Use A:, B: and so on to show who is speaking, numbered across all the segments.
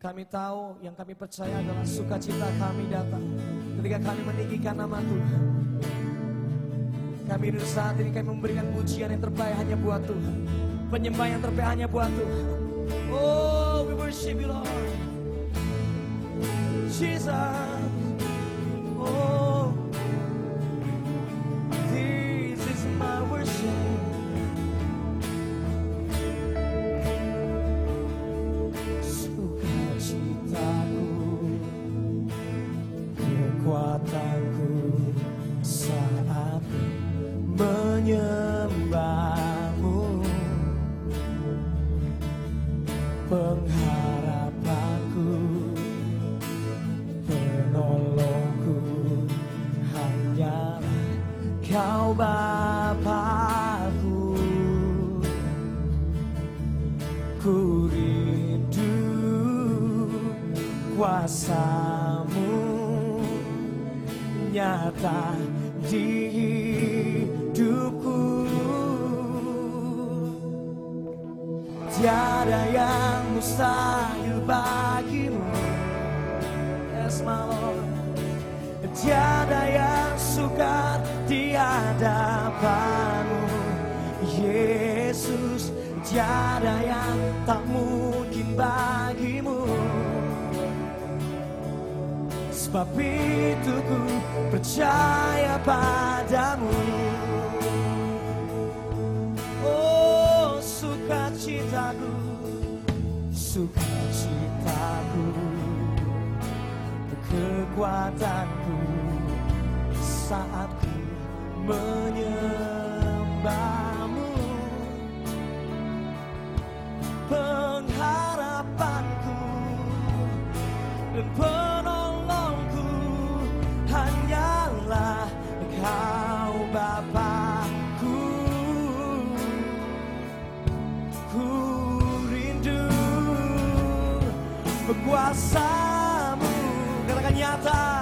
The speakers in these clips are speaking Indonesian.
A: Kami tahu, yang kami percaya adalah sukacita kami datang ketika kami meninggikan nama Tuhan. Kami di saat ini kami memberikan pujian yang terbaik hanya buat Tuhan. Penyembahan yang terbaik hanya buat Tuhan. Oh, we worship you Lord. Jesus. Kuasamu nyata di hidupku. Tiada yang mustahil bagimu Yes my Lord Tiada yang sukar di hadapanmu Yesus. Tiada yang tak mungkin bagimu Sebab itu ku percaya padamu. Oh sukacitaku Sukacitaku Kekuatanku Saat ku menyembahmu. Pengharapanku Dan penolongku kuasamu Katakan nyata, nyata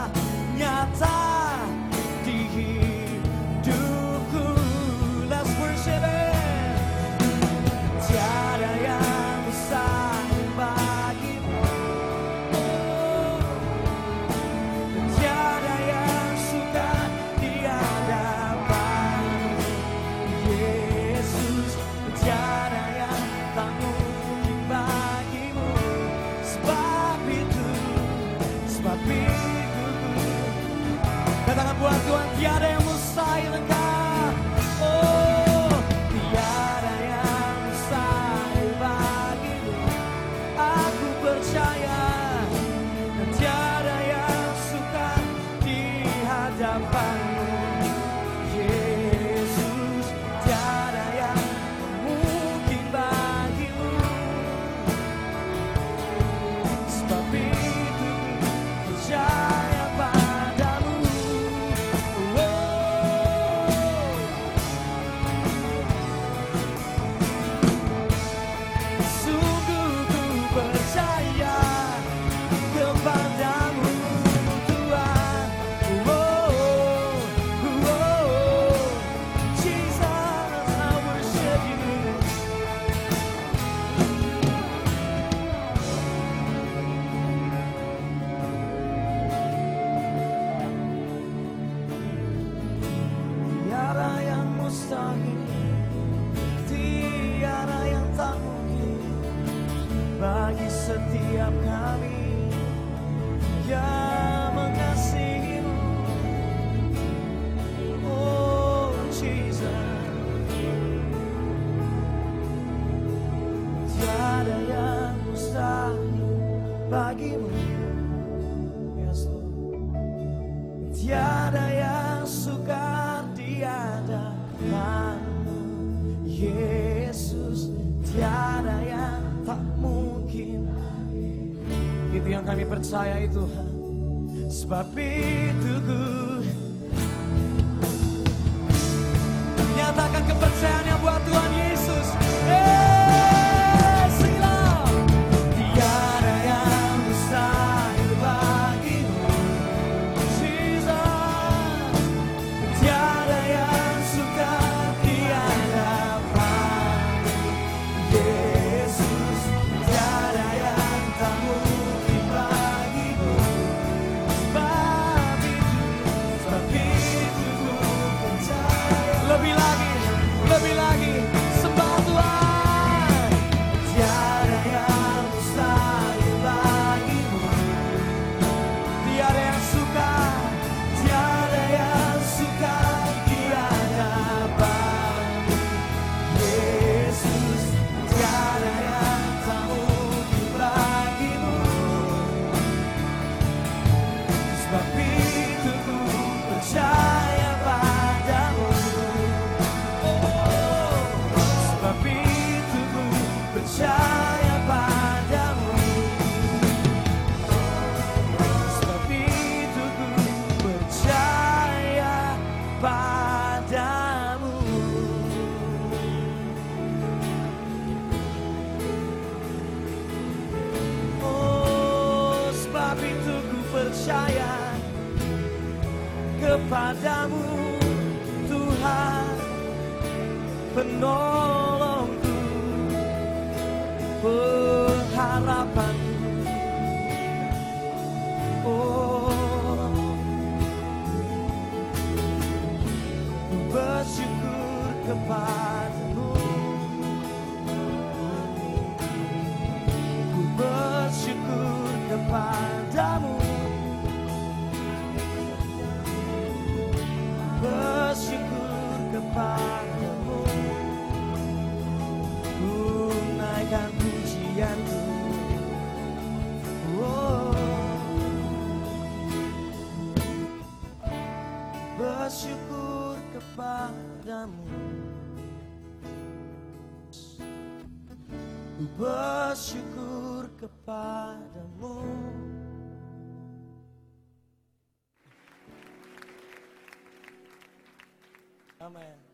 A: bagimu Yes Lord Tiada yang sukar hadapanmu Yesus. Tiada yang tak mungkin. Itu yang kami percaya itu Sebab itu ku percaya kepadamu Tuhan penolongku Ku bersyukur kepadamu. Amin